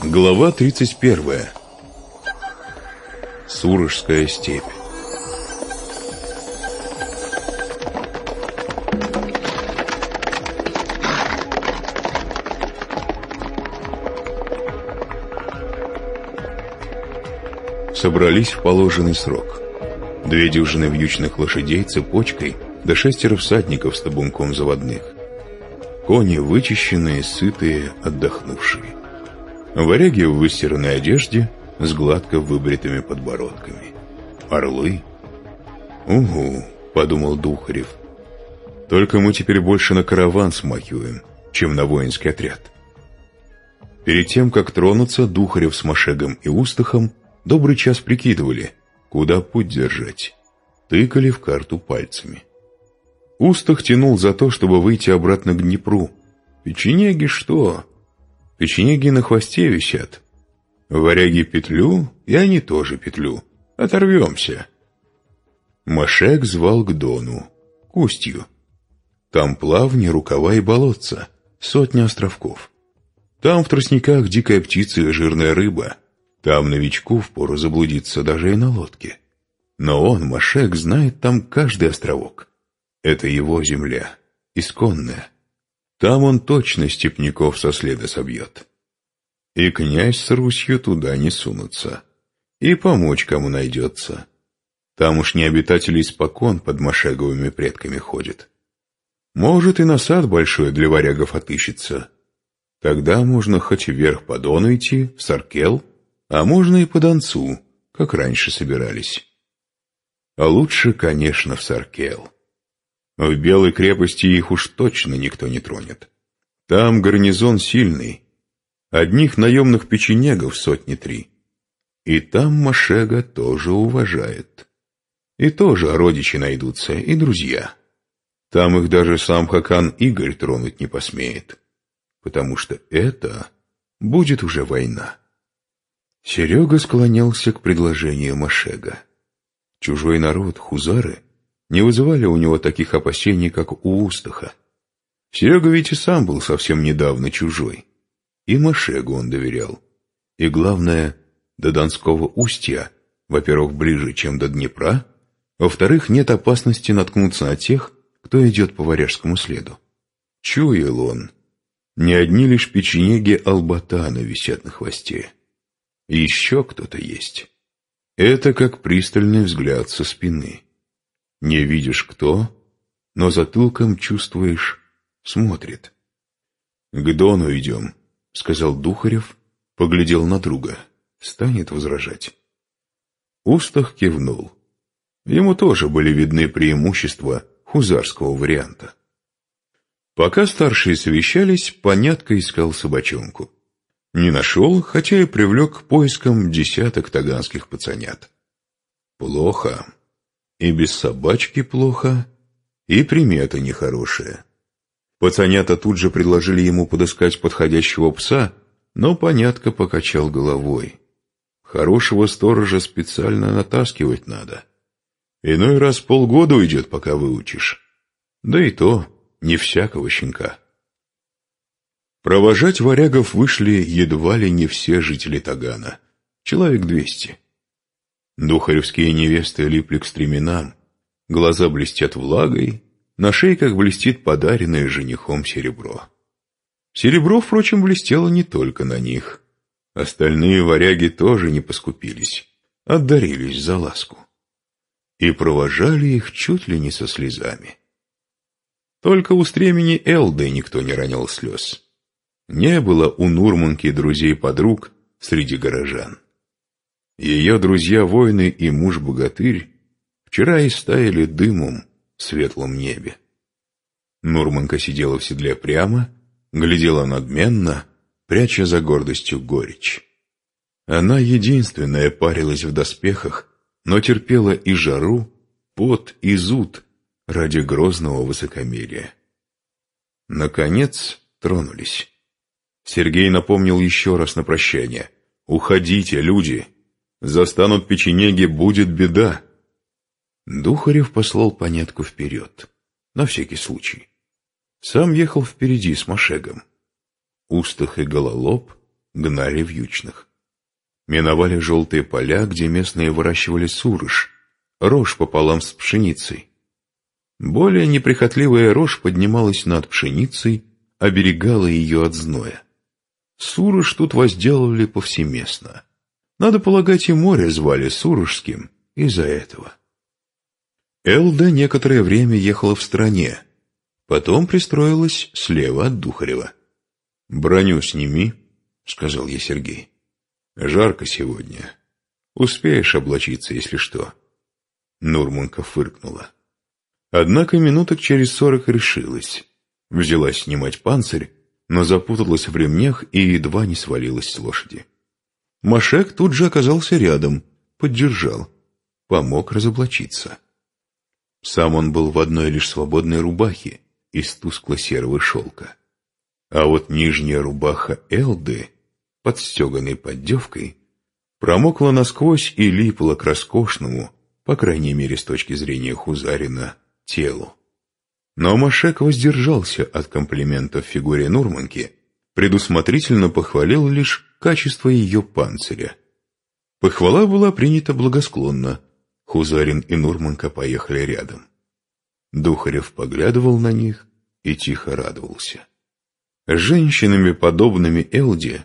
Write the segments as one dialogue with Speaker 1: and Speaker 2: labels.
Speaker 1: Глава 31. Сурожская степь. Собрались в положенный срок. Две дюжины вьючных лошадей цепочкой, да шестеро всадников с табунком заводных. Кони вычищенные, сытые, отдохнувшие. Варяги в выстиранной одежде с гладко выбритыми подбородками. Орлы. «Угу», — подумал Духарев. «Только мы теперь больше на караван смахиваем, чем на воинский отряд». Перед тем, как тронуться, Духарев с Машегом и Устахом добрый час прикидывали, куда путь держать. Тыкали в карту пальцами. Устах тянул за то, чтобы выйти обратно к Днепру. Печенеги что? Печенеги на хвосте висят. Варяги петлю, и они тоже петлю. Оторвемся. Машек звал к Дону, к устью. Там плавни, рукава и болотца, сотня островков. Там в тростниках дикая птица и жирная рыба. Там новичку впору заблудиться даже и на лодке. Но он, Машек, знает там каждый островок. Это его земля, исконная. Там он точно степняков со следа собьет. И князь с Русью туда не сунутся. И помочь кому найдется. Там уж не обитатели испокон под Машеговыми предками ходят. Может, и насад большой для варягов отыщется. Тогда можно хоть вверх по Дону идти, в Саркел, а можно и по Донцу, как раньше собирались. А лучше, конечно, в Саркел. В Белой крепости их уж точно никто не тронет. Там гарнизон сильный. Одних наемных печенегов сотни три. И там Машега тоже уважает. И тоже родичи найдутся, и друзья. Там их даже сам Хакан Игорь тронуть не посмеет. Потому что это будет уже война. Серега склонялся к предложению Машега. Чужой народ, хузары — не вызывали у него таких опасений, как у Устаха. Серега ведь и сам был совсем недавно чужой. И Машегу он доверял. И главное, до Донского устья, во-первых, ближе, чем до Днепра, во-вторых, нет опасности наткнуться на тех, кто идет по варяжскому следу. Чуял он. Не одни лишь печенеги Албатана висят на хвосте. Еще кто-то есть. Это как пристальный взгляд со спины. Не видишь кто, но затылком чувствуешь, смотрит. «К Дону идем», — сказал Духарев, поглядел на друга. Станет возражать. Устах кивнул. Ему тоже были видны преимущества хузарского варианта. Пока старшие совещались, понятко искал собачонку. Не нашел, хотя и привлек к поискам десяток таганских пацанят. Плохо. И без собачки плохо, и примета нехорошая. Пацанята тут же предложили ему подыскать подходящего пса, но понятко покачал головой. Хорошего сторожа специально натаскивать надо. Иной раз полгода уйдет, пока выучишь. Да и то не всякого щенка. Провожать варягов вышли едва ли не все жители Тагана. Человек двести. Духаревские невесты липли к стременам, глаза блестят влагой, на шейках блестит подаренное женихом серебро. Серебро, впрочем, блестело не только на них. Остальные варяги тоже не поскупились, отдарились за ласку. И провожали их чуть ли не со слезами. Только у стремени Элды никто не ронял слез. Не было у Нурманки друзей-подруг среди горожан. Ее друзья-воины и муж-богатырь вчера истаяли дымом в светлом небе. Нурманка сидела в седле прямо, глядела надменно, пряча за гордостью горечь. Она единственная парилась в доспехах, но терпела и жару, пот и зуд ради грозного высокомерия. Наконец тронулись. Сергей напомнил еще раз на прощание. «Уходите, люди!» Застанут печенеги, будет беда. Духарев послал понятку вперед, на всякий случай. Сам ехал впереди с Машегом. Устах и Гололоб гнали вьючных. Миновали желтые поля, где местные выращивали сурыш, рожь пополам с пшеницей. Более неприхотливая рожь поднималась над пшеницей, оберегала ее от зноя. Сурыш тут возделывали повсеместно. Надо полагать, и море звали Сурожским из-за этого. Элда некоторое время ехала в стране, потом пристроилась слева от Духарева. «Броню сними», — сказал ей Сергей. «Жарко сегодня. Успеешь облачиться, если что». Нурманка фыркнула. Однако минуток через сорок решилась. Взялась снимать панцирь, но запуталась в ремнях и едва не свалилась с лошади. Машек тут же оказался рядом, поддержал, помог разоблачиться. Сам он был в одной лишь свободной рубахе из тускло-серого шелка. А вот нижняя рубаха Элды, под стеганой поддевкой, промокла насквозь и липла к роскошному, по крайней мере с точки зрения Хузарина, телу. Но Машек воздержался от комплиментов фигуре Нурманки, предусмотрительно похвалил лишь качество ее панциря. Похвала была принята благосклонно. Хузарин и Нурманка поехали рядом. Духарев поглядывал на них и тихо радовался. женщинами, подобными Элде,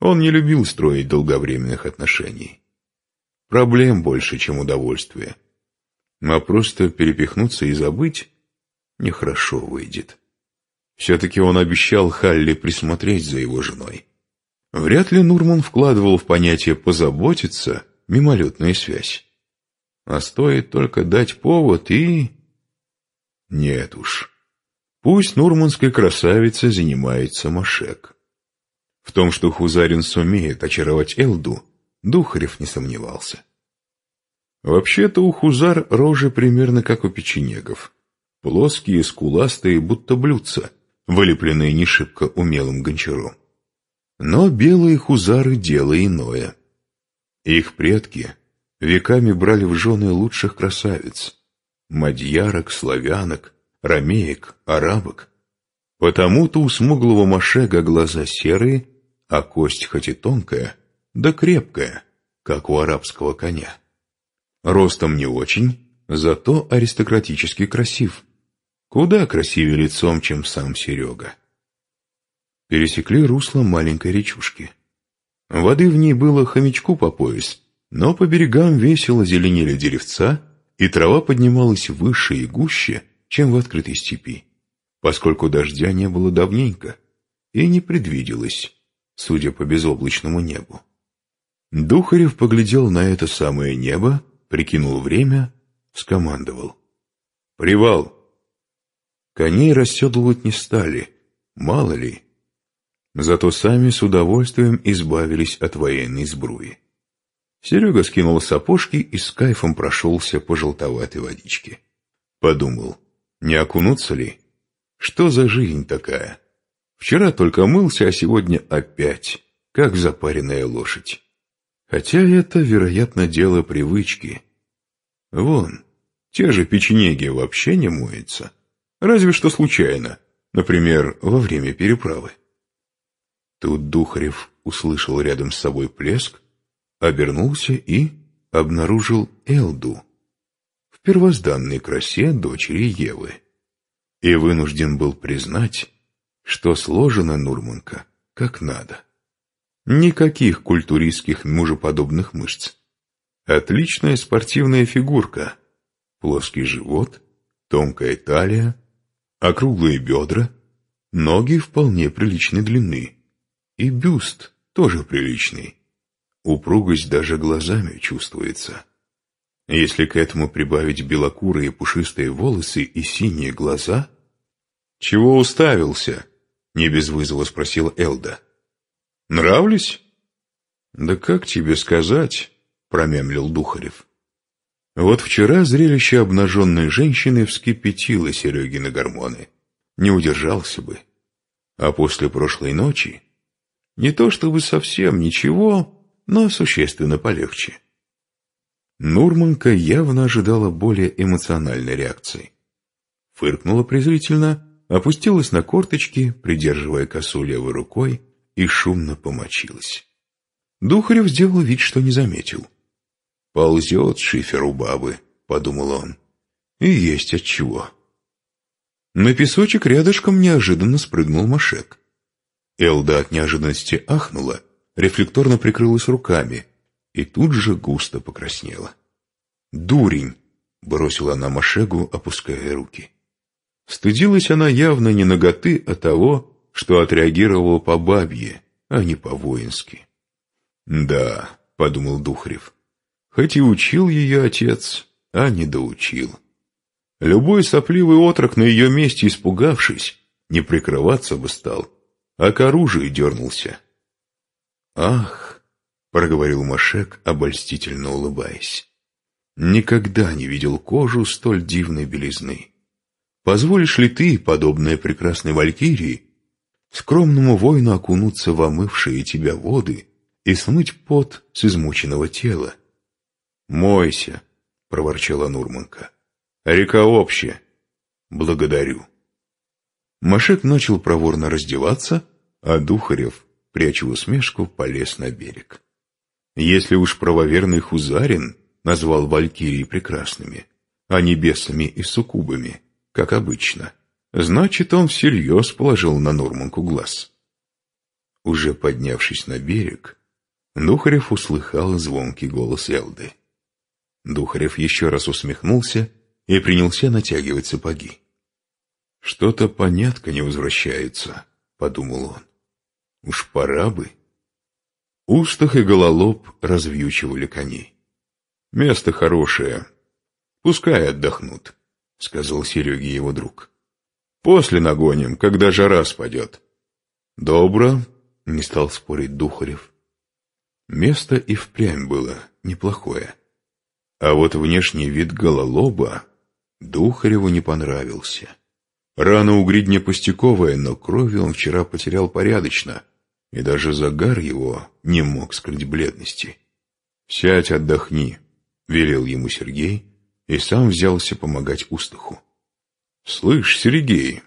Speaker 1: он не любил строить долговременных отношений. Проблем больше, чем удовольствия. А просто перепихнуться и забыть нехорошо выйдет. Все-таки он обещал Халли присмотреть за его женой. Вряд ли Нурман вкладывал в понятие «позаботиться» мимолетную связь. А стоит только дать повод и... Нет уж. Пусть нурманской красавицей занимается Машек. В том, что Хузарин сумеет очаровать Элду, Духарев не сомневался. Вообще-то у Хузар рожи примерно как у печенегов. Плоские, скуластые, будто блюдца, вылепленные не шибко умелым гончаром. Но белые хузары — дело иное. Их предки веками брали в жены лучших красавиц — мадьярок, славянок, ромеек, арабок. Потому-то у смуглого Машега глаза серые, а кость хоть и тонкая, да крепкая, как у арабского коня. Ростом не очень, зато аристократически красив. Куда красивее лицом, чем сам Серега пересекли русло маленькой речушки. Воды в ней было хомячку по пояс, но по берегам весело зеленели деревца, и трава поднималась выше и гуще, чем в открытой степи, поскольку дождя не было давненько и не предвиделось, судя по безоблачному небу. Духарев поглядел на это самое небо, прикинул время, скомандовал. «Привал!» Коней расседлывать не стали, мало ли, Зато сами с удовольствием избавились от военной сбруи. Серега скинул сапожки и с кайфом прошелся по желтоватой водичке. Подумал, не окунуться ли? Что за жизнь такая? Вчера только мылся, а сегодня опять, как запаренная лошадь. Хотя это, вероятно, дело привычки. Вон, те же печенеги вообще не моются. Разве что случайно, например, во время переправы. Тут Духарев услышал рядом с собой плеск, обернулся и обнаружил Элду в первозданной красе дочери Евы. И вынужден был признать, что сложена Нурманка как надо. Никаких культуристских мужеподобных мышц. Отличная спортивная фигурка, плоский живот, тонкая талия, округлые бедра, ноги вполне приличной длины. И бюст тоже приличный. Упругость даже глазами чувствуется. Если к этому прибавить белокурые пушистые волосы и синие глаза... «Чего уставился?» — не без вызова спросила Элда. «Нравлюсь?» «Да как тебе сказать?» — промямлил Духарев. Вот вчера зрелище обнаженной женщины вскипятило Серегины гормоны. Не удержался бы. А после прошлой ночи не то чтобы совсем ничего, но существенно полегче. Нурманка явно ожидала более эмоциональной реакции. Фыркнула презрительно, опустилась на корточки, придерживая косу левой рукой, и шумно помочилась. Духарев сделал вид, что не заметил. «Ползет шифер у бабы», — подумал он. «И есть отчего». На песочек рядышком неожиданно спрыгнул Машек. Элда от неожиданности ахнула, рефлекторно прикрылась руками и тут же густо покраснела. «Дурень!» — бросила она Машегу, опуская руки. Стыдилась она явно не наготы, а того, что отреагировала по бабье, а не по-воински. «Да», — подумал Духарев, — «хоть и учил ее отец, а не доучил». Любой сопливый отрок на ее месте, испугавшись, не прикрываться бы стал, а к оружию дернулся. «Ах!» — проговорил Машек, обольстительно улыбаясь. «Никогда не видел кожу столь дивной белизны. Позволишь ли ты, подобная прекрасной валькирии, скромному воину окунуться в омывшие тебя воды и смыть пот с измученного тела?» «Мойся!» — проворчала Нурманка. «Река общая. Благодарю». Машек начал проворно раздеваться, а Духарев, пряча усмешку, полез на берег. Если уж правоверный Хузарин назвал валькирии прекрасными, а небесами и суккубами, как обычно, значит, он всерьез положил на Нурманку глаз. Уже поднявшись на берег, Духарев услыхал звонкий голос Элды. Духарев еще раз усмехнулся и принялся натягивать сапоги. «Что-то понятко не возвращается», — подумал он. «Уж пора бы». Устах и гололоб развьючивали коней. «Место хорошее. Пускай отдохнут», — сказал Сереге его друг. «После нагоним, когда жара спадет». «Добро», — не стал спорить Духарев. Место и впрямь было неплохое. А вот внешний вид гололоба Духареву не понравился. Рана у гридня пустяковая, но крови он вчера потерял порядочно, и даже загар его не мог скрыть бледности. «Сядь, отдохни», — велел ему Сергей, и сам взялся помогать Устаху. «Слышь, Сергей,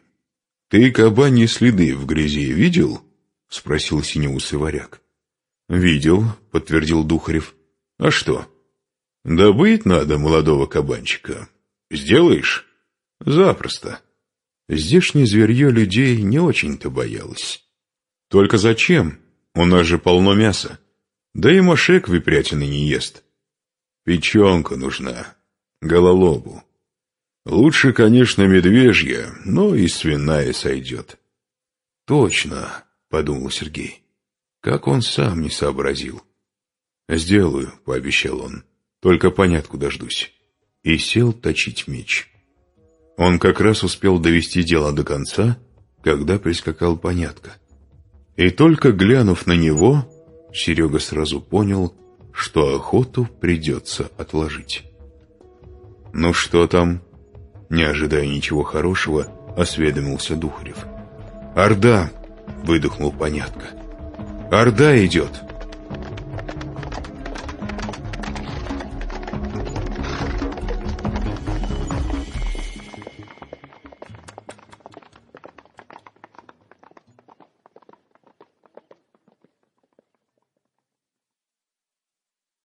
Speaker 1: ты кабаньи следы в грязи видел?» — спросил синеусый варяг. «Видел», — подтвердил Духарев. «А что?» «Добыть надо молодого кабанчика. Сделаешь?» «Запросто». Здешнее зверье людей не очень-то боялось. Только зачем? У нас же полно мяса. Да и мошек выпрятины не ест. Печенка нужна. Гололобу. Лучше, конечно, медвежья, но и свиная сойдет. Точно, подумал Сергей. Как он сам не сообразил. Сделаю, пообещал он. Только понятку дождусь. И сел точить меч. Он как раз успел довести дело до конца, когда прискакал понятко. И только глянув на него, Серега сразу понял, что охоту придется отложить. «Ну что там?» Не ожидая ничего хорошего, осведомился Духарев. «Орда!» — выдохнул понятко. «Орда идет!»